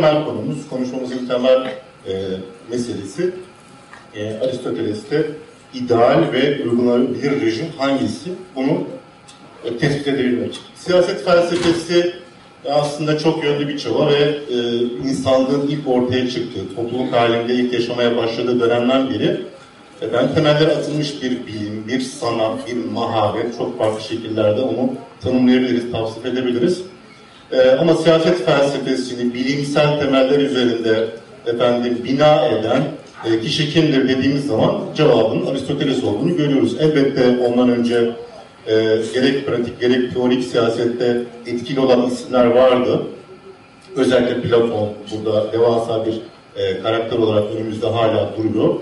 temel konumuz, konuşmamızın temel e, meselesi e, Aristoteles'te ideal ve uygulanabilir rejim hangisi? Bunu e, tespit edebilmek. Siyaset felsefesi aslında çok yönlü bir çaba ve e, insanlığın ilk ortaya çıktığı, topluluk halinde ilk yaşamaya başladığı dönemden beri e, ben temelleri atılmış bir bilim, bir sanat, bir maharet, çok farklı şekillerde onu tanımlayabiliriz, tavsif edebiliriz. E, ama siyaset felsefesini bilimsel temeller üzerinde efendim bina eden e, kişi kimdir dediğimiz zaman cevabın Aristoteles olduğunu görüyoruz. Elbette ondan önce e, gerek pratik gerek teorik siyasette etkili olan isimler vardı. Özellikle Platon burada devasa bir e, karakter olarak önümüzde hala duruyor.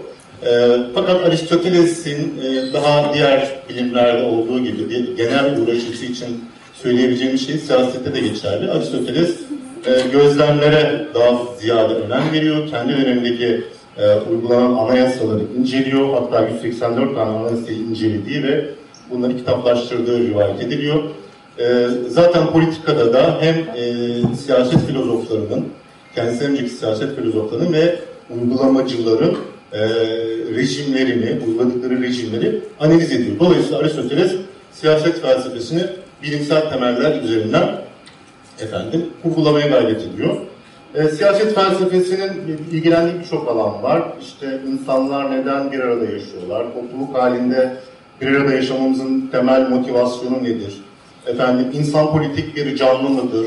E, fakat Aristoteles'in e, daha diğer bilimlerde olduğu gibi genel uğraşısı için söyleyebileceğimiz şey siyasette de geçerli. Aristoteles e, gözlemlere daha ziyade önem veriyor. Kendi dönemindeki e, uygulanan anayasaları inceliyor. Hatta 184 tane anayasayı incelediği ve bunları kitaplaştırdığı rivayet ediliyor. E, zaten politikada da hem e, siyaset filozoflarının, kendisinden önceki siyaset filozoflarının ve uygulamacıların e, rejimlerini, uyguladıkları rejimleri analiz ediyor. Dolayısıyla Aristoteles siyaset felsefesini bilimsel temeller üzerinden efendim kurgulamaya gayret ediyor. E, siyaset felsefesinin ilgilendiği birçok alan var. İşte insanlar neden bir arada yaşıyorlar? Topluluk halinde bir arada yaşamamızın temel motivasyonu nedir? Efendim insan politik bir canlı mıdır?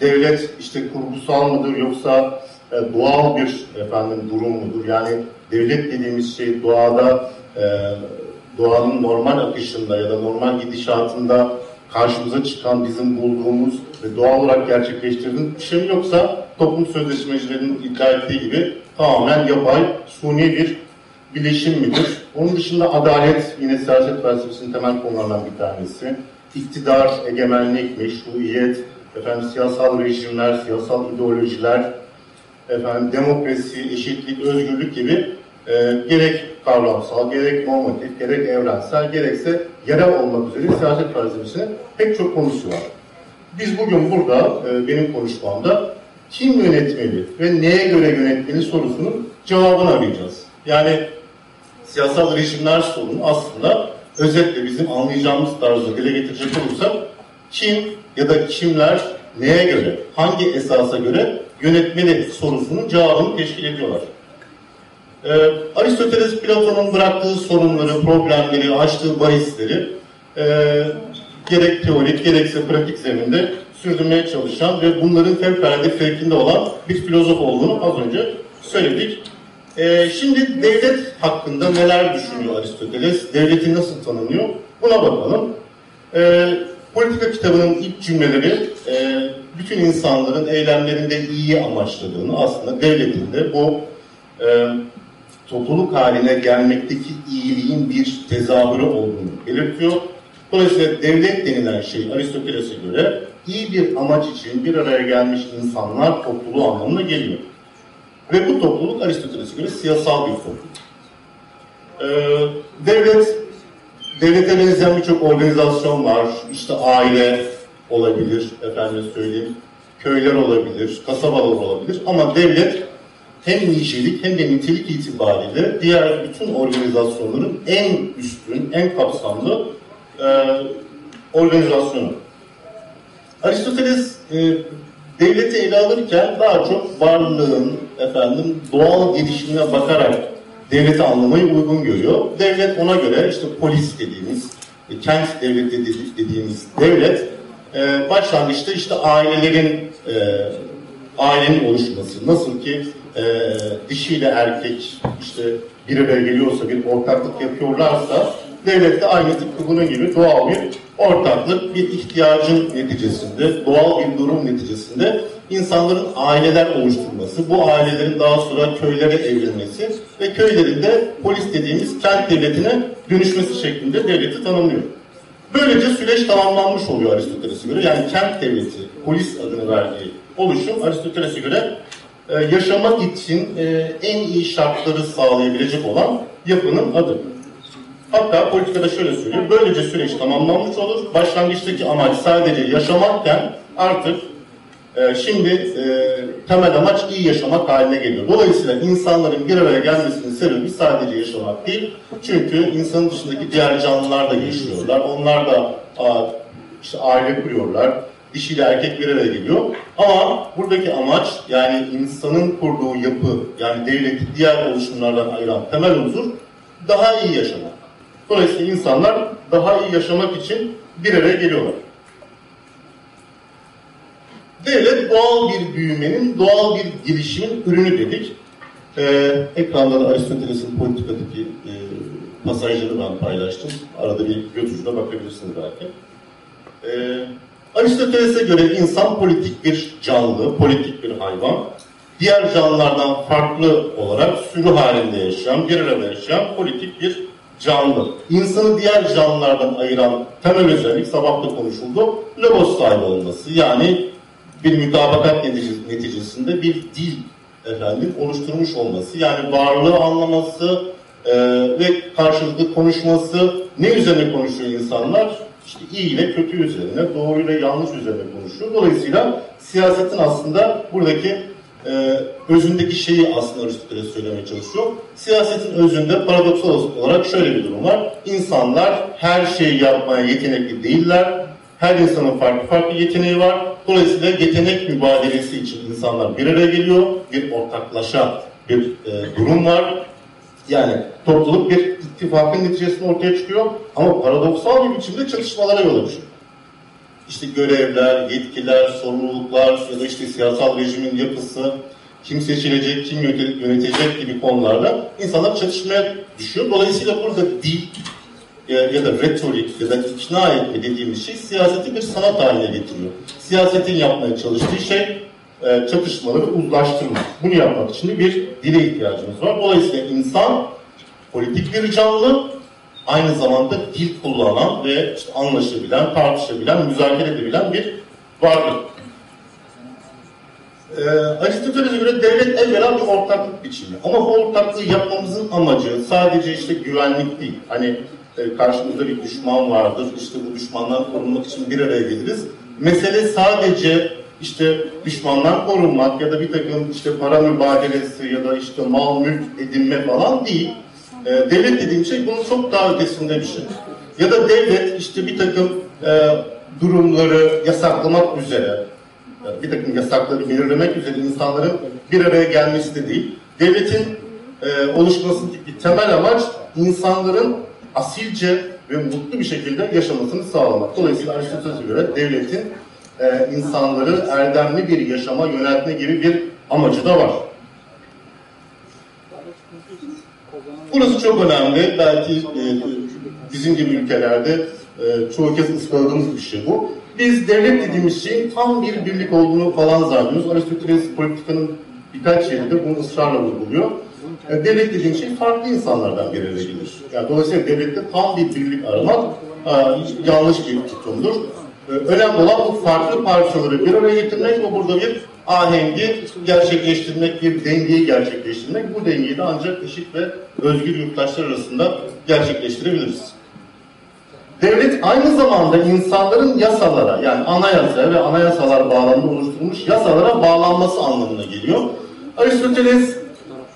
Devlet işte kurgusal mıdır yoksa e, doğal bir efendim durum mudur? Yani devlet dediğimiz şey doğada e, doğanın normal akışında ya da normal gidişatında karşımıza çıkan bizim bulduğumuz ve doğal olarak gerçekleştirdiğimiz bir şey yoksa toplum sözleşmecilerinin iddia ettiği gibi tamamen yapay, suni bir bileşim midir? Onun dışında adalet yine siyaset felsefesinin temel konularından bir tanesi. İktidar, egemenlik, meşruiyet, efendim siyasal rejimler, siyasal ideolojiler, efendim demokrasi, eşitlik, özgürlük gibi e, gerek kavramsal, gerek normatif, gerek evrensel, gerekse yerel olmak üzere siyaset felsefesinin pek çok konusu var. Biz bugün burada e, benim konuşmamda kim yönetmeli ve neye göre yönetmeli sorusunun cevabını arayacağız. Yani siyasal rejimler sorunu aslında özetle bizim anlayacağımız tarzda dile getirecek olursak kim ya da kimler neye göre, hangi esasa göre yönetmeli sorusunun cevabını teşkil ediyorlar. Ee, Aristoteles Platon'un bıraktığı sorunları, problemleri, açtığı bahisleri e, gerek teorik gerekse pratik zeminde sürdürmeye çalışan ve bunların fevkalade fevkinde olan bir filozof olduğunu az önce söyledik. Ee, şimdi devlet hakkında neler düşünüyor Aristoteles? Devleti nasıl tanımlıyor? Buna bakalım. Ee, politika kitabının ilk cümleleri e, bütün insanların eylemlerinde iyi amaçladığını aslında devletin de bu e, topluluk haline gelmekteki iyiliğin bir tezahürü olduğunu belirtiyor. Dolayısıyla devlet denilen şey Aristoteles'e göre iyi bir amaç için bir araya gelmiş insanlar topluluğu anlamına geliyor. Ve bu topluluk Aristoteles'e göre siyasal bir topluluk. Ee, devlet, devlete benzeyen birçok organizasyon var. İşte aile olabilir, efendim söyleyeyim, köyler olabilir, kasabalar olabilir. Ama devlet hem nicelik hem de nitelik itibariyle diğer bütün organizasyonların en üstün, en kapsamlı e, organizasyonu. Aristoteles e, devleti ele alırken daha çok varlığın efendim doğal gelişimine bakarak devleti anlamayı uygun görüyor. Devlet ona göre işte polis dediğimiz, e, kent devleti dediğimiz devlet e, başlangıçta işte ailelerin e, ailenin oluşması. Nasıl ki e, dişiyle erkek işte bir araya geliyorsa bir ortaklık yapıyorlarsa devlet de aynı tıpkı bunun gibi doğal bir ortaklık, bir ihtiyacın neticesinde, doğal bir durum neticesinde insanların aileler oluşturması, bu ailelerin daha sonra köylere evrilmesi ve köylerin de polis dediğimiz kent devletine dönüşmesi şeklinde devleti tanımlıyor. Böylece süreç tamamlanmış oluyor Aristoteles'e göre. Yani kent devleti, polis adını verdiği oluşum Aristoteles'e göre e, yaşamak için e, en iyi şartları sağlayabilecek olan yapının adı. Hatta politikada şöyle söylüyor, böylece süreç tamamlanmış olur. Başlangıçtaki amaç sadece yaşamakken artık e, şimdi temel amaç iyi yaşamak haline geliyor. Dolayısıyla insanların bir araya gelmesinin sebebi sadece yaşamak değil. Çünkü insanın dışındaki diğer canlılar da yaşıyorlar. Onlar da aa, işte aile kuruyorlar. Dişiyle erkek bir araya geliyor. Ama buradaki amaç yani insanın kurduğu yapı yani devleti diğer oluşumlardan ayıran temel unsur daha iyi yaşamak. Dolayısıyla insanlar daha iyi yaşamak için bir araya geliyorlar. Devlet doğal bir büyümenin, doğal bir gelişimin ürünü dedik. Ee, ekranda da Aristoteles'in politikadaki e, pasajları ben paylaştım. Arada bir ucuna bakabilirsiniz belki. Ee, Aristoteles'e göre insan politik bir canlı, politik bir hayvan. Diğer canlılardan farklı olarak sürü halinde yaşayan, bir arada yaşayan politik bir canlı. İnsanı diğer canlılardan ayıran temel özellik sabah da konuşuldu. Logos sahibi olması. Yani bir mütabakat neticesinde bir dil efendim oluşturmuş olması. Yani varlığı anlaması e, ve karşılıklı konuşması. Ne üzerine konuşuyor insanlar? İşte iyi ile kötü üzerine, doğru ile yanlış üzerine konuşuyor. Dolayısıyla siyasetin aslında buradaki e, özündeki şeyi aslında Aristoteles söylemeye çalışıyor. Siyasetin özünde paradoksal olarak şöyle bir durum var. İnsanlar her şeyi yapmaya yetenekli değiller. Her insanın farklı farklı yeteneği var. Dolayısıyla yetenek mübadelesi için insanlar bir araya geliyor. Bir ortaklaşa bir e, durum var. Yani topluluk bir ittifakın neticesinde ortaya çıkıyor. Ama paradoksal bir biçimde çatışmalara yol açıyor. İşte görevler, yetkiler, sorumluluklar ya da işte siyasal rejimin yapısı, kim seçilecek, kim yönetecek gibi konularla insanlar çatışmaya düşüyor. Dolayısıyla burada dil ya da retorik ya da ikna etme dediğimiz şey siyaseti bir sanat haline getiriyor. Siyasetin yapmaya çalıştığı şey e, çatışmaları uzlaştırmak. Bunu yapmak için bir dile ihtiyacımız var. Dolayısıyla insan politik bir canlı, aynı zamanda dil kullanan ve işte anlaşabilen, tartışabilen, müzakere edebilen bir varlık. E, Aristoteles'e göre devlet evvela bir ortaklık biçimi. Ama bu ortaklığı yapmamızın amacı sadece işte güvenlik değil. Hani e, karşımızda bir düşman vardır. İşte bu düşmandan korunmak için bir araya geliriz. Mesele sadece işte düşmandan korunmak ya da bir takım işte para mübadelesi ya da işte mal mülk edinme falan değil. E, devlet dediğim şey bunun çok daha ötesinde bir şey. Ya da devlet işte bir takım e, durumları yasaklamak üzere bir takım yasakları belirlemek üzere insanların bir araya gelmesi de değil. Devletin e, oluşmasındaki temel amaç insanların asilce ve mutlu bir şekilde yaşamasını sağlamak. Dolayısıyla Aristoteles'e göre devletin e, insanları erdemli bir yaşama yöneltme gibi bir amacı da var. Burası çok önemli. Belki e, bizim gibi ülkelerde e, çoğu kez ıskaladığımız bir şey bu. Biz devlet dediğimiz şeyin tam bir birlik olduğunu falan zannediyoruz. Aristoteles politikanın birkaç yerinde bunu ısrarla vurguluyor. Yani devlet dediğin şey farklı insanlardan bir araya gelir. Yani dolayısıyla devlette tam bir birlik aramak e, yanlış bir tutumdur. E, önemli olan bu farklı parçaları bir araya getirmek ve burada bir ahengi gerçekleştirmek, bir dengeyi gerçekleştirmek. Bu dengeyi de ancak eşit ve özgür yurttaşlar arasında gerçekleştirebiliriz. Devlet aynı zamanda insanların yasalara yani anayasa ve anayasalar bağlamında oluşturulmuş yasalara bağlanması anlamına geliyor. Aristoteles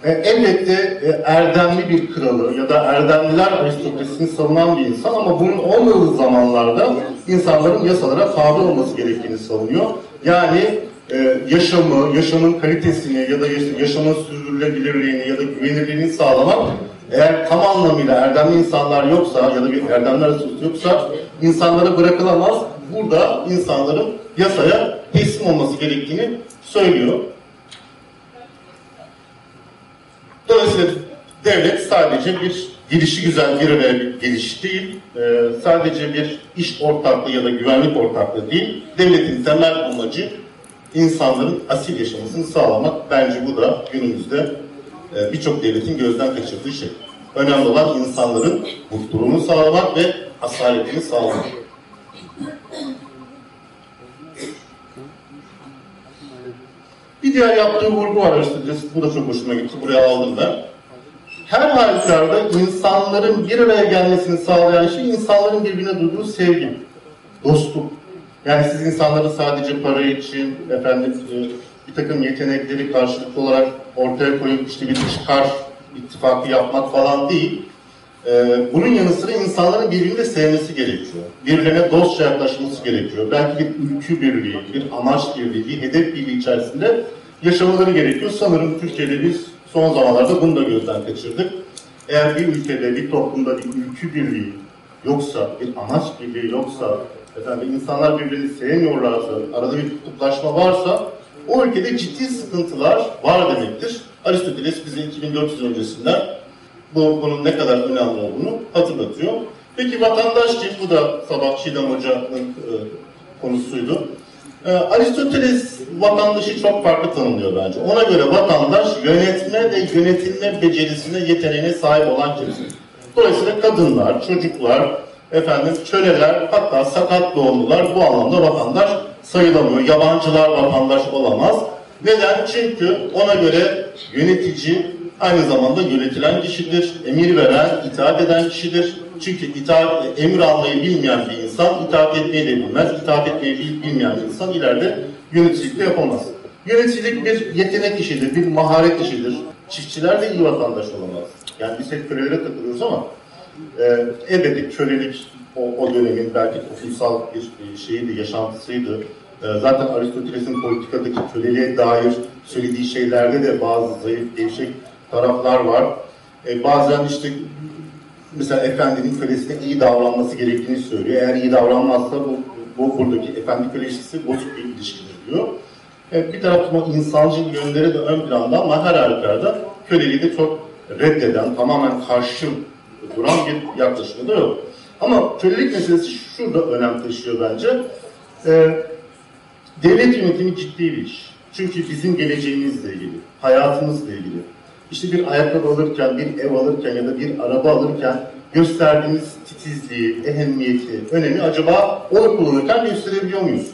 e, elbette e, erdemli bir kralı ya da erdemliler aristokrasisini savunan bir insan ama bunun olmadığı zamanlarda insanların yasalara tabi olması gerektiğini savunuyor. Yani e, yaşamı, yaşamın kalitesini ya da yaşamın sürdürülebilirliğini ya da güvenilirliğini sağlamak eğer tam anlamıyla erdemli insanlar yoksa ya da bir erdemler yoksa insanlara bırakılamaz. Burada insanların yasaya teslim olması gerektiğini söylüyor. Dolayısıyla devlet sadece bir gelişi güzel bir geliş değil, e, sadece bir iş ortaklığı ya da güvenlik ortaklığı değil, devletin temel amacı insanların asil yaşamasını sağlamak. Bence bu da günümüzde e, birçok devletin gözden kaçırdığı şey. Önemli olan insanların mutluluğunu sağlamak ve asaletini sağlamak. Bir diğer yaptığı vurgu var Aristoteles. Bu da çok hoşuma gitti. Buraya aldım ben. Her halükarda insanların bir araya gelmesini sağlayan şey insanların birbirine duyduğu sevgi, dostluk. Yani siz insanları sadece para için, efendim bir takım yetenekleri karşılıklı olarak ortaya koyup işte bir çıkar ittifakı yapmak falan değil. Ee, bunun yanı sıra insanların birbirini de sevmesi gerekiyor. Birbirine dostça yaklaşması gerekiyor. Belki bir ülkü birliği, bir amaç birliği, bir hedef birliği içerisinde yaşamaları gerekiyor. Sanırım Türkiye'de biz son zamanlarda bunu da gözden kaçırdık. Eğer bir ülkede, bir toplumda bir ülkü birliği yoksa, bir amaç birliği yoksa, efendim insanlar birbirini sevmiyorlarsa, arada bir kutuplaşma varsa o ülkede ciddi sıkıntılar var demektir. Aristoteles bize 2400 öncesinden bu bunun ne kadar önemli olduğunu hatırlatıyor. Peki vatandaş kim? Bu da sabah Çiğdem Hoca'nın e, konusuydu. E, Aristoteles vatandaşı çok farklı tanımlıyor bence. Ona göre vatandaş yönetme ve yönetilme becerisine, yeteneğine sahip olan kimse. Dolayısıyla kadınlar, çocuklar, efendim köleler, hatta sakat doğumlular bu anlamda vatandaş sayılamıyor. Yabancılar vatandaş olamaz. Neden? Çünkü ona göre yönetici aynı zamanda yönetilen kişidir, emir veren, itaat eden kişidir. Çünkü itaat, emir almayı bilmeyen bir insan itaat etmeyi de bilmez. İtaat etmeyi bilmeyen bir insan ileride yöneticilik de yapamaz. Yöneticilik bir yetenek işidir, bir maharet işidir. Çiftçiler de iyi vatandaş olamaz. Yani biz hep kölelere takılıyoruz ama e, elbette kölelik o, o dönemin belki toplumsal bir şeyiydi, yaşantısıydı. E, zaten Aristoteles'in politikadaki köleliğe dair söylediği şeylerde de bazı zayıf, gevşek taraflar var. E, bazen işte mesela efendinin kölesine iyi davranması gerektiğini söylüyor. Eğer iyi davranmazsa bu, bu buradaki efendi köle ilişkisi bozuk bir ilişkidir diyor. E, bir taraftan insancıl yönleri de ön planda ama her halükarda köleliği de çok reddeden, tamamen karşı duran bir yaklaşımı da yok. Ama kölelik meselesi şurada önem taşıyor bence. E, devlet yönetimi ciddi bir iş. Çünkü bizim geleceğimizle ilgili, hayatımızla ilgili. İşte bir ayakkabı alırken, bir ev alırken ya da bir araba alırken gösterdiğimiz titizliği, ehemmiyeti, önemi acaba onu kullanırken gösterebiliyor muyuz?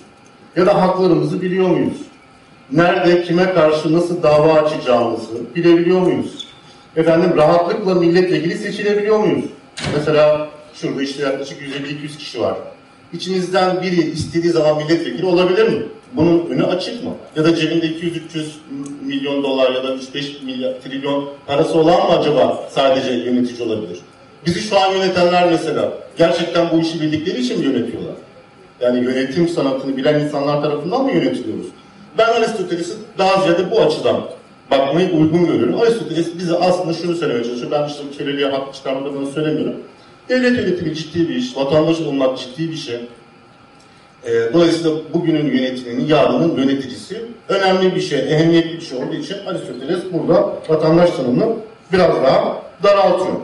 Ya da haklarımızı biliyor muyuz? Nerede, kime karşı nasıl dava açacağımızı bilebiliyor muyuz? Efendim rahatlıkla milletvekili seçilebiliyor muyuz? Mesela şurada işte yaklaşık 150-200 kişi var. İçinizden biri istediği zaman milletvekili olabilir mi? Bunun önü açık mı? Ya da cebinde 200-300 milyon dolar ya da 3-5 milyar trilyon parası olan mı acaba sadece yönetici olabilir? Bizi şu an yönetenler mesela gerçekten bu işi bildikleri için mi yönetiyorlar? Yani yönetim sanatını bilen insanlar tarafından mı yönetiliyoruz? Ben Aristoteles'i daha ziyade bu açıdan bakmayı uygun görüyorum. Aristoteles bize aslında şunu söylemeye çalışıyor. Ben işte köleliğe hak çıkarmak adına söylemiyorum. Devlet yönetimi ciddi bir iş, vatandaş olmak ciddi bir şey. E, dolayısıyla bugünün yönetiminin, yarının yöneticisi önemli bir şey, ehemmiyetli bir şey olduğu için Aristoteles burada vatandaş tanımını biraz daha daraltıyor.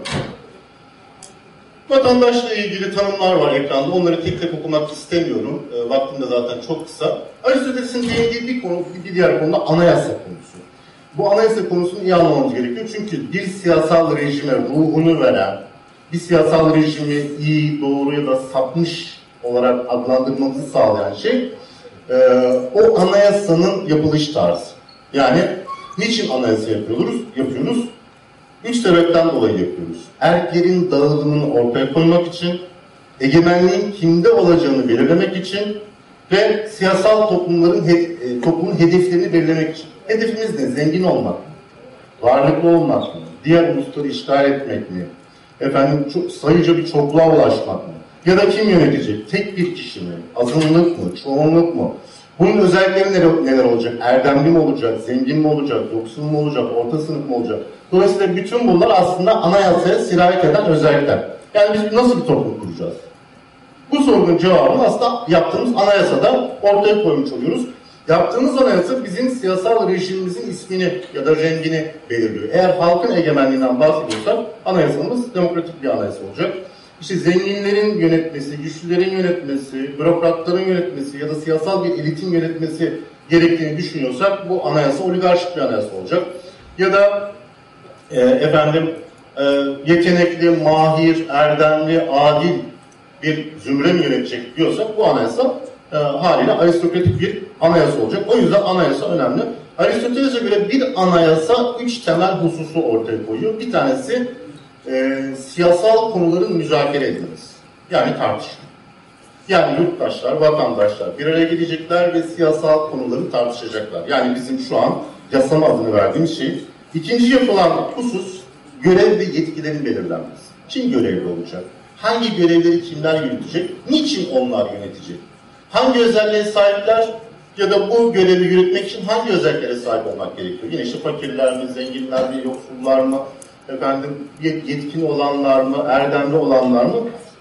Vatandaşla ilgili tanımlar var ekranda. Onları tek tek okumak istemiyorum. E, vaktim de zaten çok kısa. Aristoteles'in değindiği bir konu, bir diğer konu da anayasa konusu. Bu anayasa konusunu iyi anlamamız gerekiyor. Çünkü bir siyasal rejime ruhunu veren, bir siyasal rejimi iyi, doğru ya da sapmış olarak adlandırmamızı sağlayan şey e, o anayasanın yapılış tarzı. Yani niçin anayasa yapıyoruz? Yapıyoruz. Üç sebepten dolayı yapıyoruz. Erklerin dağılımını ortaya koymak için, egemenliğin kimde olacağını belirlemek için ve siyasal toplumların he, e, toplumun hedeflerini belirlemek için. Hedefimiz ne? Zengin olmak mı? Varlıklı olmak mı? Diğer ulusları işgal etmek mi? Efendim çok, sayıca bir çokluğa ulaşmak mı? Ya da kim yönetecek? Tek bir kişi mi? Azınlık mı? Çoğunluk mu? Bunun özellikleri neler, neler olacak? Erdemli mi olacak? Zengin mi olacak? Yoksul mu olacak? Orta sınıf mı olacak? Dolayısıyla bütün bunlar aslında anayasaya sirayet eden özellikler. Yani biz nasıl bir toplum kuracağız? Bu sorunun cevabını aslında yaptığımız anayasada ortaya koymuş oluyoruz. Yaptığımız anayasa bizim siyasal rejimimizin ismini ya da rengini belirliyor. Eğer halkın egemenliğinden bahsediyorsak anayasamız demokratik bir anayasa olacak. İşte zenginlerin yönetmesi, güçlülerin yönetmesi, bürokratların yönetmesi ya da siyasal bir elitin yönetmesi gerektiğini düşünüyorsak bu anayasa oligarşik bir anayasa olacak. Ya da e, efendim e, yetenekli, mahir, erdemli, adil bir zümre mi yönetecek diyorsak bu anayasa e, haliyle aristokratik bir anayasa olacak. O yüzden anayasa önemli. Aristoteles'e göre bir anayasa üç temel hususu ortaya koyuyor. Bir tanesi e, siyasal konuların müzakere edilmesi. Yani tartışma. Yani yurttaşlar, vatandaşlar bir araya gelecekler ve siyasal konuları tartışacaklar. Yani bizim şu an yasama adını verdiğimiz şey. İkinci yapılan husus görev ve yetkilerin belirlenmesi. Kim görevli olacak? Hangi görevleri kimler yürütecek? Niçin onlar yönetecek? Hangi özelliğe sahipler ya da bu görevi yürütmek için hangi özelliklere sahip olmak gerekiyor? Yine işte fakirler mi, zenginler mi, yoksullar mı, efendim yetkin olanlar mı, erdemli olanlar mı?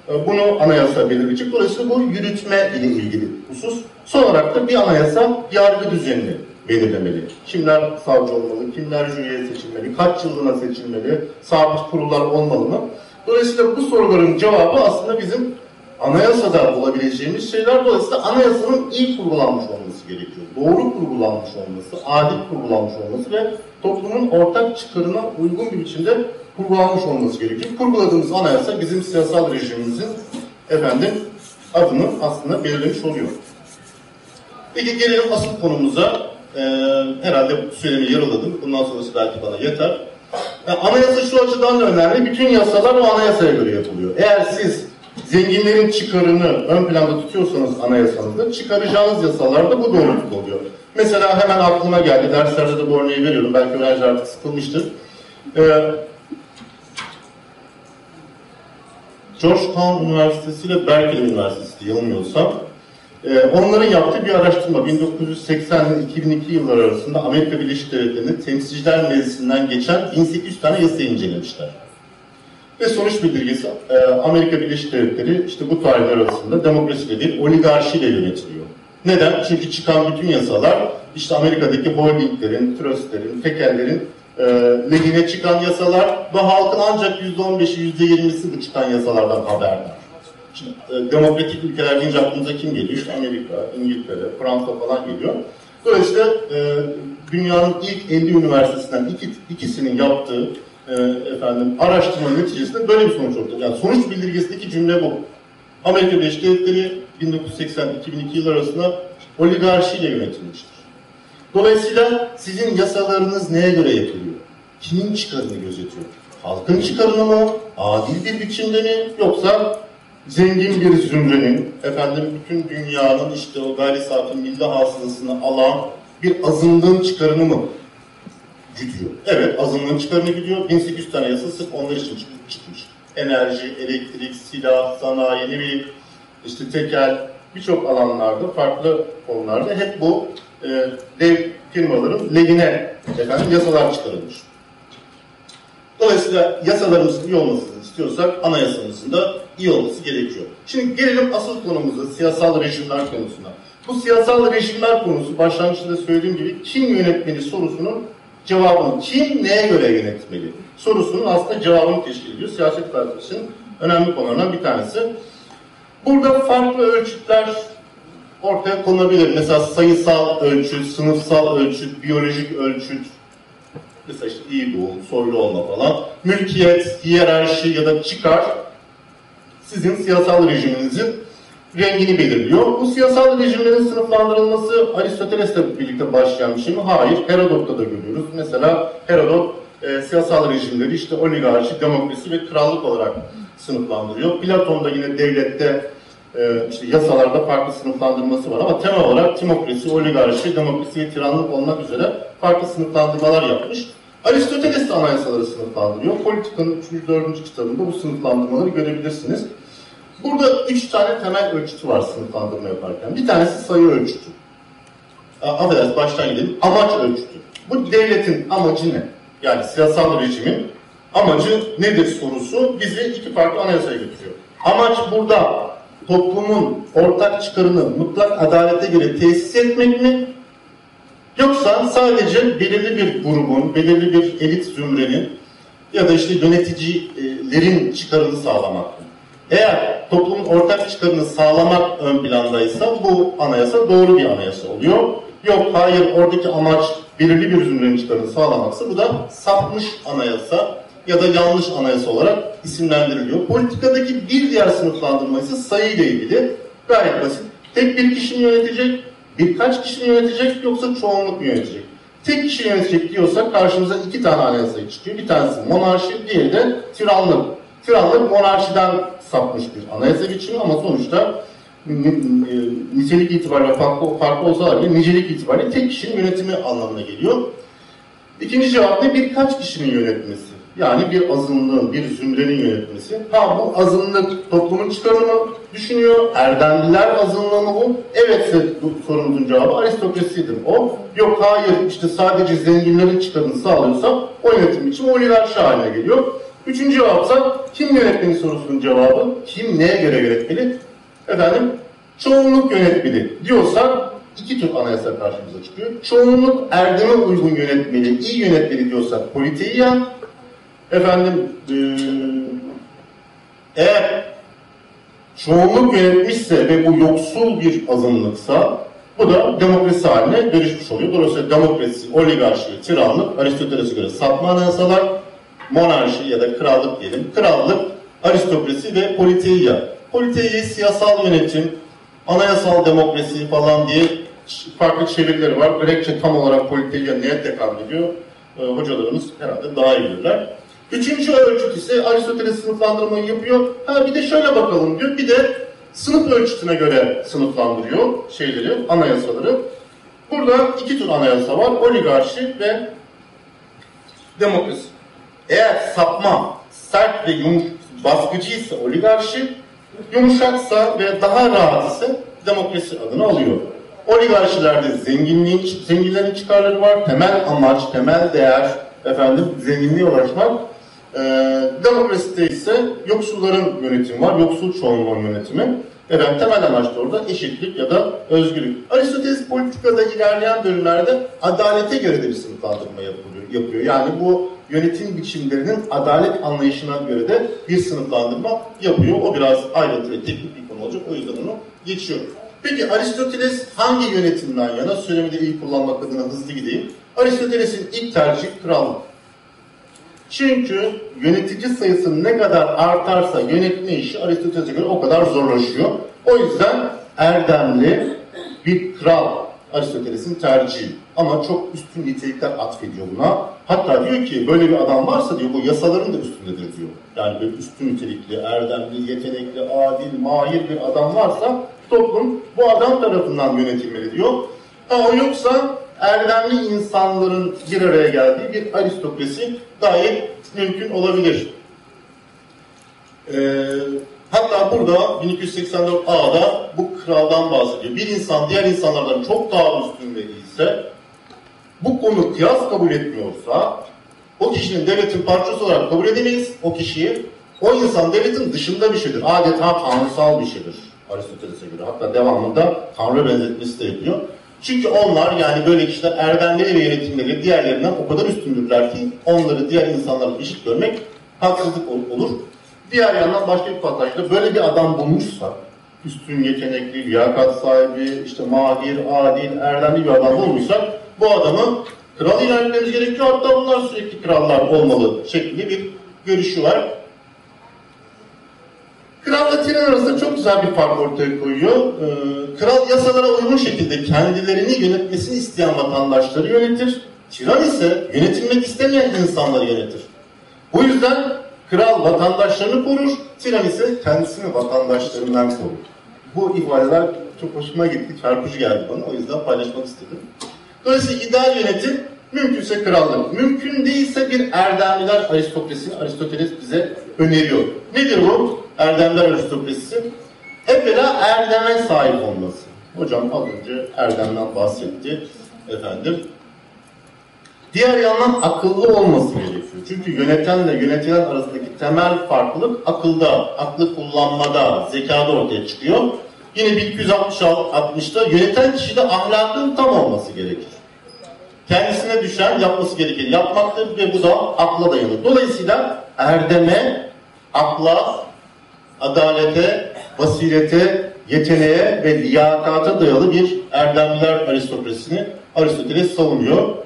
E, bunu anayasa belirleyecek. Dolayısıyla bu yürütme ile ilgili husus. Son olarak da bir anayasa yargı düzenini belirlemeli. Kimler savcı olmalı, kimler jüriye seçilmeli, kaç yıllığına seçilmeli, sabit kurullar olmalı mı? Dolayısıyla bu soruların cevabı aslında bizim anayasada bulabileceğimiz şeyler. Dolayısıyla anayasanın iyi kurgulanmış olması gerekiyor. Doğru kurgulanmış olması, adil kurgulanmış olması ve toplumun ortak çıkarına uygun bir biçimde kurgulanmış olması gerekiyor. Kurguladığımız anayasa bizim siyasal rejimimizin efendim adını aslında belirlemiş oluyor. Peki gelelim asıl konumuza. Ee, herhalde süremi yarıladım. Bundan sonrası belki bana yeter. Yani anayasa şu açıdan da önemli. Bütün yasalar o anayasaya göre yapılıyor. Eğer siz zenginlerin çıkarını ön planda tutuyorsanız anayasanızda çıkaracağınız yasalarda bu doğrultuda oluyor. Mesela hemen aklıma geldi. Derslerde de bu örneği veriyorum. Belki öğrenciler artık sıkılmıştır. Ee, Georgetown Üniversitesi ile Berkeley Üniversitesi yanılmıyorsam e, onların yaptığı bir araştırma 1980 ile 2002 yılları arasında Amerika Birleşik Devletleri'nde temsilciler meclisinden geçen 1800 tane yasa incelemişler. Ve sonuç bildirgesi e, Amerika Birleşik Devletleri işte bu tarihler arasında demokrasiyle değil oligarşiyle yönetiliyor. Neden? Çünkü çıkan bütün yasalar işte Amerika'daki holdinglerin, trustlerin, tekellerin e, lehine çıkan yasalar ve halkın ancak %15'i %20'si bu çıkan yasalardan haberdar. Şimdi, e, demokratik ülkeler deyince aklımıza kim geliyor? İşte Amerika, İngiltere, Fransa falan geliyor. Dolayısıyla e, dünyanın ilk 50 üniversitesinden iki, ikisinin yaptığı e, efendim araştırma neticesinde böyle bir sonuç ortaya. Yani sonuç bildirgesindeki cümle bu. Amerika Birleşik Devletleri 1980-2002 yılları arasında oligarşiyle yönetilmiştir. Dolayısıyla sizin yasalarınız neye göre yapılıyor? Kimin çıkarını gözetiyor? Halkın çıkarını mı? Adil bir biçimde mi? Yoksa zengin bir zümrenin, efendim bütün dünyanın işte o gayri safi milli hasılasını alan bir azınlığın çıkarını mı gidiyor? Evet, azınlığın çıkarını gidiyor. 1800 tane yasa sırf onlar için çıkmış. Enerji, elektrik, silah, sanayi, ne bileyim, işte tekel, birçok alanlarda, farklı konularda hep bu e, dev firmaların lehine efendim, yasalar çıkarılmış. Dolayısıyla yasalarımızın iyi olmasını istiyorsak anayasamızın da iyi olması gerekiyor. Şimdi gelelim asıl konumuza, siyasal rejimler konusuna. Bu siyasal rejimler konusu başlangıçta söylediğim gibi kim yönetmeli sorusunun cevabını, kim neye göre yönetmeli sorusunun aslında cevabını teşkil ediyor. Siyaset felsefesinin önemli konularından bir tanesi. Burada farklı ölçütler ortaya konabilir. Mesela sayısal ölçüt, sınıfsal ölçüt, biyolojik ölçüt, mesela işte iyi doğum, soylu olma falan, mülkiyet, hiyerarşi ya da çıkar sizin siyasal rejiminizin rengini belirliyor. Bu siyasal rejimlerin sınıflandırılması Aristoteles'le birlikte başlayan bir şey mi? Hayır. Herodot'ta da görüyoruz. Mesela Herodot e, siyasal rejimleri işte oligarşi, demokrasi ve krallık olarak sınıflandırıyor. Platon'da yine devlette e, işte yasalarda farklı sınıflandırması var ama temel olarak timokrasi, oligarşi, demokrasi ve tiranlık olmak üzere farklı sınıflandırmalar yapmış. Aristoteles de anayasaları sınıflandırıyor. Politika'nın 3. 4. kitabında bu sınıflandırmaları görebilirsiniz. Burada üç tane temel ölçütü var sınıflandırma yaparken. Bir tanesi sayı ölçütü. Affedersiniz baştan gidelim. Amaç ölçütü. Bu devletin amacı ne? Yani siyasal rejimin amacı nedir sorusu bizi iki farklı anayasaya götürüyor. Amaç burada toplumun ortak çıkarını mutlak adalete göre tesis etmek mi? Yoksa sadece belirli bir grubun, belirli bir elit zümrenin ya da işte yöneticilerin çıkarını sağlamak mı? Eğer toplumun ortak çıkarını sağlamak ön plandaysa bu anayasa doğru bir anayasa oluyor. Yok hayır oradaki amaç belirli bir zümrenin çıkarını sağlamaksa bu da sapmış anayasa ya da yanlış anayasa olarak isimlendiriliyor. Politikadaki bir diğer sınıflandırma ise sayı ile ilgili gayet basit. Tek bir kişi mi yönetecek, birkaç kişi mi yönetecek yoksa çoğunluk mu yönetecek? Tek kişi yönetecek diyorsak karşımıza iki tane anayasa çıkıyor. Bir tanesi monarşi, diğeri de tiranlık. Tiranlık monarşiden sapmış bir anayasa biçimi ama sonuçta nitelik itibariyle farklı, farklı olsalar bile nicelik itibariyle tek kişinin yönetimi anlamına geliyor. İkinci cevap ne? Birkaç kişinin yönetmesi. Yani bir azınlığın, bir zümrenin yönetmesi. Ha bu azınlık toplumun çıkarını düşünüyor. Erdemliler azınlığı mı bu? Evet sorumuzun cevabı aristokrasidir o. Yok hayır işte sadece zenginlerin çıkarını sağlıyorsa o yönetim için oligarşi haline geliyor. Üçüncü cevapsa kim yönetmeni sorusunun cevabı kim neye göre yönetmeli? Efendim çoğunluk yönetmeli diyorsak iki tür anayasa karşımıza çıkıyor. Çoğunluk erdeme uygun yönetmeli, iyi yönetmeli diyorsak politeia, efendim e, eğer çoğunluk yönetmişse ve bu yoksul bir azınlıksa bu da demokrasi haline dönüşmüş oluyor. Dolayısıyla demokrasi, oligarşi, tiranlık Aristoteles'e göre sapma anayasalar, monarşi ya da krallık diyelim. Krallık, aristokrasi ve politeia. Politeia siyasal yönetim, anayasal demokrasi falan diye farklı çevirileri var. Grekçe tam olarak politeia neye tekabül ediyor? Ee, hocalarımız herhalde daha iyi bilirler. Üçüncü ölçüt ise Aristoteles sınıflandırmayı yapıyor. Ha bir de şöyle bakalım diyor. Bir de sınıf ölçütüne göre sınıflandırıyor şeyleri, anayasaları. Burada iki tür anayasa var. Oligarşi ve demokrasi. Eğer sapma sert ve yumuş, baskıcıysa oligarşi, yumuşaksa ve daha rahat ise demokrasi adını alıyor. Oligarşilerde zenginliğin, zenginlerin çıkarları var. Temel amaç, temel değer, efendim zenginliğe ulaşmak. Ee, demokraside ise yoksulların yönetimi var. Yoksul çoğunluğun yönetimi. Efendim temel amaç da orada eşitlik ya da özgürlük. Aristoteles politikada ilerleyen bölümlerde adalete göre de bir sınıflandırma yapılıyor, yapıyor. Yani bu yönetim biçimlerinin adalet anlayışına göre de bir sınıflandırma yapıyor. O biraz ayrıntılı teknik bir konu olacak. O yüzden onu geçiyorum. Peki Aristoteles hangi yönetimden yana? Süremi de iyi kullanmak adına hızlı gideyim. Aristoteles'in ilk tercih krallık. Çünkü yönetici sayısı ne kadar artarsa yönetme işi Aristoteles'e göre o kadar zorlaşıyor. O yüzden erdemli bir kral Aristoteles'in tercihi. Ama çok üstün nitelikler atfediyor buna. Hatta diyor ki böyle bir adam varsa diyor bu yasaların da üstündedir diyor. Yani böyle üstün nitelikli, erdemli, yetenekli, adil, mahir bir adam varsa toplum bu adam tarafından yönetilmeli diyor. Ama yoksa erdemli insanların bir araya geldiği bir aristokrasi gayet mümkün olabilir. Ee, hatta burada 1284A'da bu kraldan bahsediyor. Bir insan diğer insanlardan çok daha üstün ve bu konu kıyas kabul etmiyorsa o kişinin devletin parçası olarak kabul edemeyiz o kişiyi. O insan devletin dışında bir şeydir. Adeta tanrısal bir şeydir. Aristoteles'e göre. Hatta devamında tanrı benzetmesi de yapıyor. Çünkü onlar yani böyle kişiler erdemleri ve yönetimleri diğerlerinden o kadar üstündürler ki onları diğer insanlarla eşit görmek haksızlık olur. Diğer yandan başka bir pasajda böyle bir adam bulmuşsa üstün yetenekli, liyakat sahibi, işte mahir, adil, erdemli bir adam bulmuşsa bu adamı kral ilan etmemiz gerekiyor. Hatta bunlar sürekli krallar olmalı şeklinde bir görüşü var. Kralla tiran arasında çok güzel bir fark ortaya koyuyor. Ee, kral yasalara uygun şekilde kendilerini yönetmesini isteyen vatandaşları yönetir. Tiran ise yönetilmek istemeyen insanları yönetir. Bu yüzden kral vatandaşlarını korur, tiran ise kendisini vatandaşlarından korur. Bu ifadeler çok hoşuma gitti, çarpıcı geldi bana. O yüzden paylaşmak istedim. Dolayısıyla ideal yönetim mümkünse krallık. Mümkün değilse bir erdemliler aristokrasini Aristoteles bize öneriyor. Nedir bu? erdemler aristokrasisi evvela erdeme sahip olması. Hocam az önce erdemden bahsetti efendim. Diğer yandan akıllı olması gerekiyor. Çünkü yönetenle yönetilen arasındaki temel farklılık akılda, aklı kullanmada, zekada ortaya çıkıyor. Yine 1260'da yöneten kişide ahlakın tam olması gerekir. Kendisine düşen yapması gereken yapmaktır ve bu da akla dayanır. Dolayısıyla erdeme, akla, adalete, basirete, yeteneğe ve liyakata dayalı bir erdemliler aristokrasisini Aristoteles savunuyor.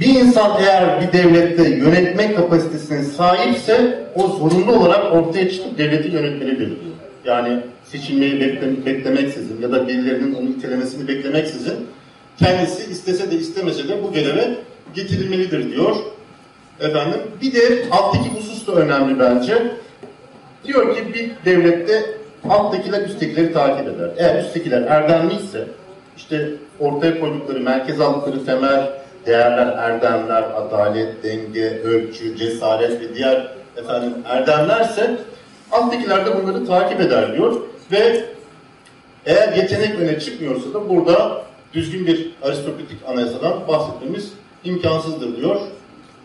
Bir insan eğer bir devlette yönetme kapasitesine sahipse o zorunlu olarak ortaya çıkıp devleti yönetmelidir diyor. Yani seçilmeyi bekle, beklemeksizin ya da birilerinin onu itelemesini beklemeksizin kendisi istese de istemese de bu göreve getirilmelidir diyor. Efendim bir de alttaki husus da önemli bence. Diyor ki bir devlette alttakiler üsttekileri takip eder. Eğer üsttekiler erdemliyse işte ortaya koydukları, merkez aldıkları temel değerler, erdemler, adalet, denge, ölçü, cesaret ve diğer efendim erdemlerse alttakiler de bunları takip eder diyor ve eğer yetenek öne çıkmıyorsa da burada düzgün bir aristokratik anayasadan bahsetmemiz imkansızdır diyor.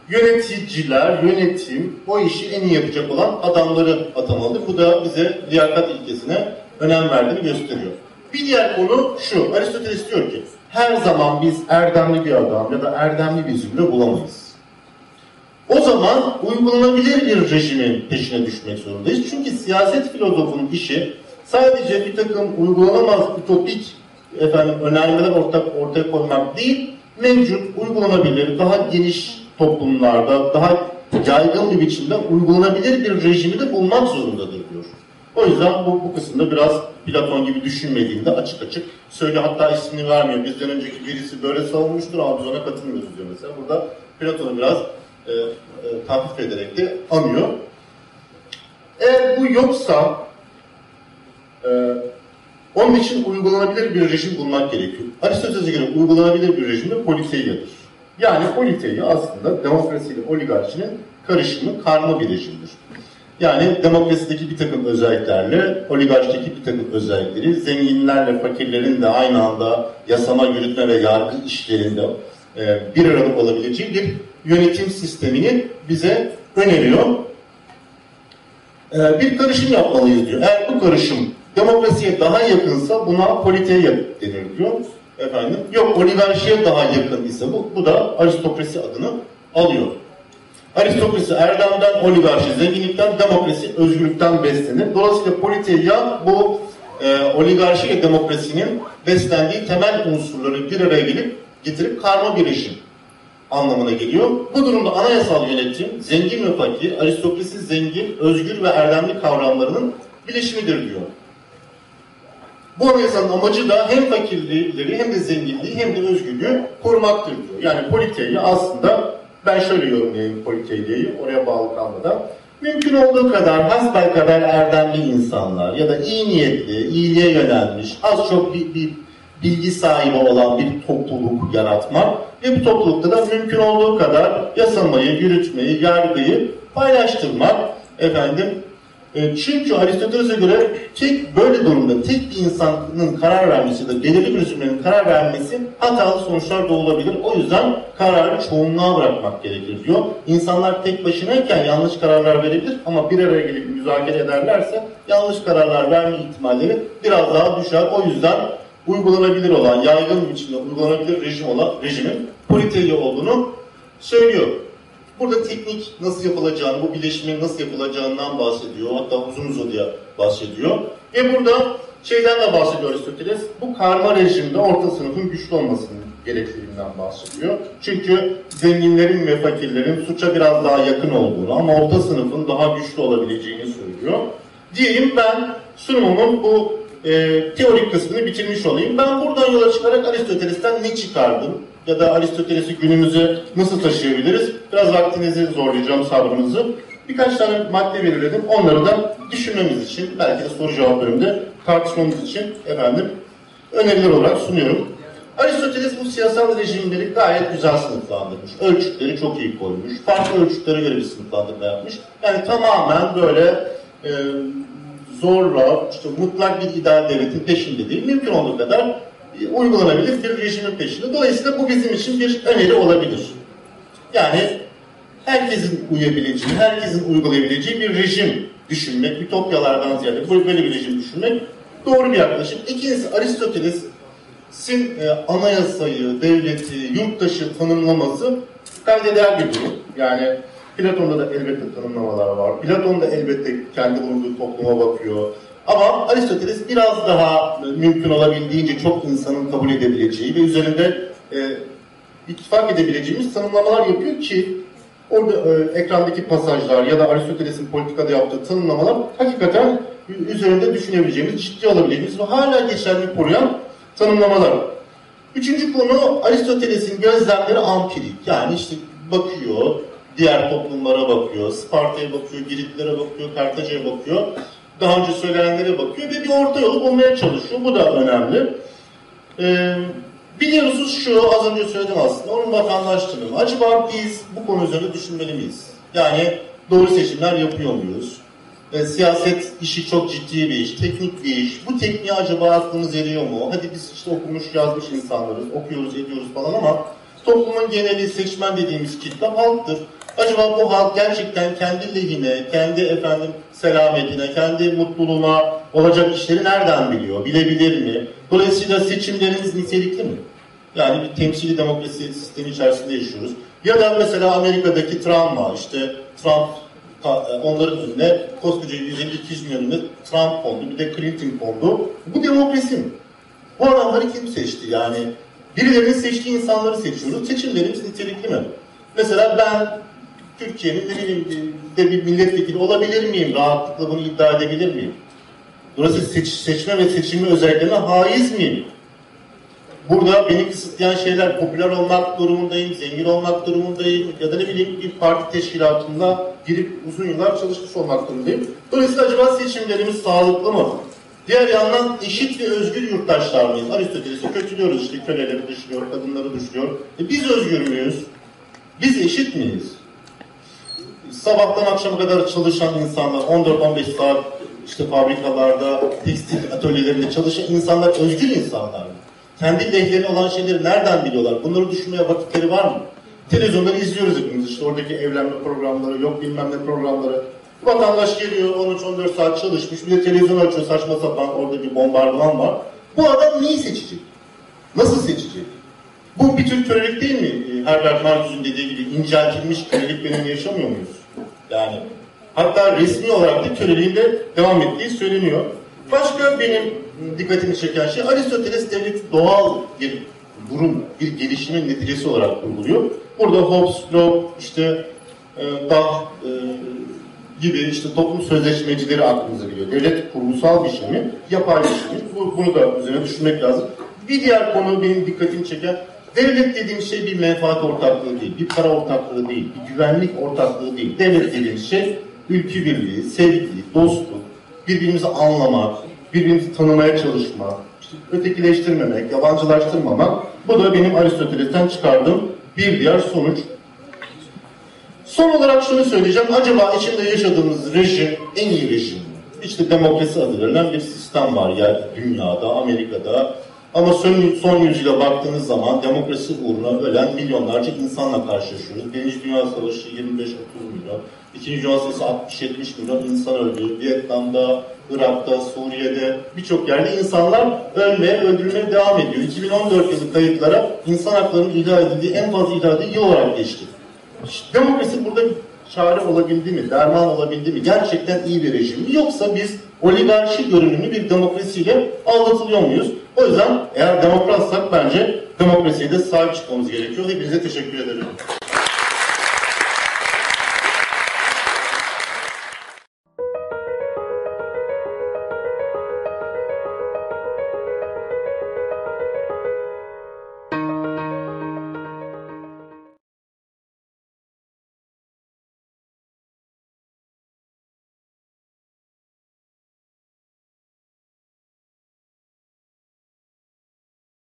Yöneticiler, yönetim o işi en iyi yapacak olan adamları atamalıdır. Bu da bize liyakat ilkesine önem verdiğini gösteriyor. Bir diğer konu şu, Aristoteles diyor ki her zaman biz erdemli bir adam ya da erdemli bir zümre bulamayız. O zaman uygulanabilir bir rejimin peşine düşmek zorundayız. Çünkü siyaset filozofunun işi sadece bir takım uygulanamaz ütopik efendim önermeler ortak ortaya koymak değil, mevcut uygulanabilir, daha geniş toplumlarda, daha yaygın bir biçimde uygulanabilir bir rejimi de bulmak zorundadır diyor. O yüzden bu, bu kısımda biraz Platon gibi düşünmediğinde açık açık söyle hatta ismini vermiyor. Bizden önceki birisi böyle savunmuştur ama biz ona katılmıyoruz diyor mesela. Burada Platon'u biraz e, e, tahfif ederek de anıyor. Eğer bu yoksa e, onun için uygulanabilir bir rejim bulmak gerekiyor. Aristoteles'e göre uygulanabilir bir rejim de politeiyadır. Yani politeiya aslında demokrasi ile oligarşinin karışımı karma bir rejimdir. Yani demokrasideki bir takım özelliklerle oligarşideki bir takım özellikleri zenginlerle fakirlerin de aynı anda yasama, yürütme ve yargı işlerinde e, bir arada olabileceği bir yönetim sistemini bize öneriyor. E, bir karışım yapmalıyız diyor. Eğer bu karışım demokrasiye daha yakınsa buna politeye denir diyor. Efendim, yok oligarşiye daha yakın ise bu, bu da aristokrasi adını alıyor. Aristokrasi erdemden, oligarşi zenginlikten, demokrasi özgürlükten beslenir. Dolayısıyla politeya bu e, oligarşi ve demokrasinin beslendiği temel unsurları bir araya gelip getirip karma bir rejim anlamına geliyor. Bu durumda anayasal yönetim zengin ve fakir, aristokrasi zengin, özgür ve erdemli kavramlarının bileşimidir diyor. Bu anayasanın amacı da hem fakirliği hem de zenginliği hem de özgürlüğü korumaktır diyor. Yani politeyi aslında ben şöyle yorumlayayım politeyi oraya bağlı kalmadan. Mümkün olduğu kadar hasbel kadar erdemli insanlar ya da iyi niyetli, iyiliğe yönelmiş, az çok bir, bir bilgi sahibi olan bir topluluk yaratmak ve bu toplulukta da mümkün olduğu kadar yasamayı, yürütmeyi, yargıyı paylaştırmak efendim e, çünkü Aristoteles'e göre tek böyle durumda tek bir insanın karar vermesi de belirli bir zümrenin karar vermesi hatalı sonuçlar doğulabilir. O yüzden kararı çoğunluğa bırakmak gerekir diyor. İnsanlar tek başınayken yanlış kararlar verebilir ama bir araya gelip müzakere ederlerse yanlış kararlar verme ihtimalleri biraz daha düşer. O yüzden uygulanabilir olan, yaygın biçimde uygulanabilir rejim olan rejimin politeyi olduğunu söylüyor. Burada teknik nasıl yapılacağını, bu bileşimin nasıl yapılacağından bahsediyor. Hatta uzun uzadıya bahsediyor. Ve burada şeyden de bahsediyor Aristoteles. Bu karma rejimde orta sınıfın güçlü olmasının gerekliliğinden bahsediyor. Çünkü zenginlerin ve fakirlerin suça biraz daha yakın olduğunu ama orta sınıfın daha güçlü olabileceğini söylüyor. Diyeyim ben sunumumun bu e, teorik kısmını bitirmiş olayım. Ben buradan yola çıkarak Aristoteles'ten ne çıkardım? Ya da Aristoteles'i günümüze nasıl taşıyabiliriz? Biraz vaktinizi zorlayacağım, sabrınızı. Birkaç tane madde belirledim. Onları da düşünmemiz için, belki de soru cevap bölümünde tartışmamız için efendim öneriler olarak sunuyorum. Aristoteles bu siyasal rejimleri gayet güzel sınıflandırmış. Ölçütleri çok iyi koymuş. Farklı ölçütlere göre bir sınıflandırma yapmış. Yani tamamen böyle e, zorla, işte mutlak bir ideal devletin peşinde değil, mümkün olduğu kadar e, uygulanabilir bir rejimin peşinde. Dolayısıyla bu bizim için bir öneri olabilir. Yani herkesin uyabileceği, herkesin uygulayabileceği bir rejim düşünmek, ütopyalardan ziyade böyle bir rejim düşünmek doğru bir yaklaşım. İkincisi Aristoteles'in e, anayasayı, devleti, yurttaşı tanımlaması kaydeder bir durum. Yani Platon'da da elbette tanımlamalar var. Platon da elbette kendi bulunduğu topluma bakıyor. Ama Aristoteles biraz daha mümkün olabildiğince çok insanın kabul edebileceği ve üzerinde e, ittifak edebileceğimiz tanımlamalar yapıyor ki orada e, ekrandaki pasajlar ya da Aristoteles'in politikada yaptığı tanımlamalar hakikaten üzerinde düşünebileceğimiz, ciddi alabileceğimiz ve hala geçerli koruyan tanımlamalar. Üçüncü konu Aristoteles'in gözlemleri ampirik. Yani işte bakıyor, diğer toplumlara bakıyor, Sparta'ya bakıyor, Giriklere bakıyor, Kartaca'ya bakıyor Daha önce söylenenlere bakıyor ve bir orta yolu bulmaya çalışıyor. Bu da önemli. Ee, diğer şu, az önce söyledim aslında, onun vatandaşlığını. Acaba biz bu konu üzerinde düşünmeli miyiz? Yani doğru seçimler yapıyor muyuz? E, siyaset işi çok ciddi bir iş, teknik bir iş. Bu tekniğe acaba aklımız eriyor mu? Hadi biz işte okumuş, yazmış insanlarız, okuyoruz, ediyoruz falan ama toplumun geneli seçmen dediğimiz kitle halktır. Acaba bu halk gerçekten kendi lehine, kendi efendim selametine, kendi mutluluğuna olacak işleri nereden biliyor, bilebilir mi? Dolayısıyla seçimlerimiz nitelikli mi? Yani bir temsili demokrasi sistemi içerisinde yaşıyoruz. Ya da mesela Amerika'daki travma, işte Trump onların önüne koskoca 150-200 milyon Trump kondu, bir de Clinton kondu. Bu demokrasi mi? Bu adamları kim seçti? Yani birilerinin seçtiği insanları seçiyoruz. Seçimlerimiz nitelikli mi? Mesela ben Türkiye'nin ne bileyim de bir milletvekili olabilir miyim? Rahatlıkla bunu iddia edebilir miyim? Dolayısıyla seç, seçme ve seçilme özelliklerine haiz miyim? Burada beni kısıtlayan şeyler popüler olmak durumundayım, zengin olmak durumundayım ya da ne bileyim bir parti teşkilatında girip uzun yıllar çalışmış olmak durumundayım. Dolayısıyla acaba seçimlerimiz sağlıklı mı? Diğer yandan eşit ve özgür yurttaşlar mıyız? Aristoteles'i kötülüyoruz işte köleleri dışlıyor, kadınları dışlıyor. E biz özgür müyüz? Biz eşit miyiz? Sabahtan akşama kadar çalışan insanlar, 14-15 saat işte fabrikalarda, tekstil atölyelerinde çalışan insanlar özgür insanlar? Kendi lehlerine olan şeyleri nereden biliyorlar? Bunları düşünmeye vakitleri var mı? Televizyonları izliyoruz hepimiz işte oradaki evlenme programları, yok bilmem ne programları. Vatandaş geliyor 13-14 saat çalışmış, bir de televizyon açıyor saçma sapan orada bir bombardıman var. Bu adam neyi seçecek? Nasıl seçecek? Bu bir tür kölelik değil mi? Herbert Marcuse'un dediği gibi inceltilmiş kölelik dönemi yaşamıyor muyuz? Yani hatta resmi olarak da köleliğin de devam ettiği söyleniyor. Başka benim dikkatimi çeken şey Aristoteles devleti doğal bir durum, bir gelişimin neticesi olarak kurguluyor. Burada Hobbes, Locke, işte e, Dach e, gibi işte toplum sözleşmecileri aklımıza geliyor. Devlet kurgusal bir şey mi, yapay bir şey mi? Bu, bunu da üzerine düşünmek lazım. Bir diğer konu benim dikkatimi çeken Devlet dediğim şey bir menfaat ortaklığı değil, bir para ortaklığı değil, bir güvenlik ortaklığı değil. Devlet dediğim şey ülke birliği, sevgi, dostluk, birbirimizi anlamak, birbirimizi tanımaya çalışmak, işte ötekileştirmemek, yabancılaştırmamak. Bu da benim Aristoteles'ten çıkardığım bir diğer sonuç. Son olarak şunu söyleyeceğim. Acaba içinde yaşadığımız rejim en iyi rejim mi? İşte demokrasi adı verilen bir sistem var ya dünyada, Amerika'da. Ama son, son yüzyıla baktığınız zaman demokrasi uğruna ölen milyonlarca insanla karşılaşıyoruz. Birinci Dünya Savaşı 25-30 milyon, İkinci Dünya Savaşı 60-70 milyon insan öldü. Vietnam'da, Irak'ta, Suriye'de birçok yerde insanlar ölmeye, öldürülmeye devam ediyor. 2014 yılı kayıtlara insan haklarının ihlal edildiği en fazla ihlal edildiği yıl olarak geçti. Demokrasi burada çare olabildi mi, derman olabildi mi, gerçekten iyi bir rejim mi? Yoksa biz oligarşi görünümlü bir demokrasiyle aldatılıyor muyuz? O yüzden eğer demokratsak bence demokrasiye de sahip çıkmamız gerekiyor. Hepinize teşekkür ederim.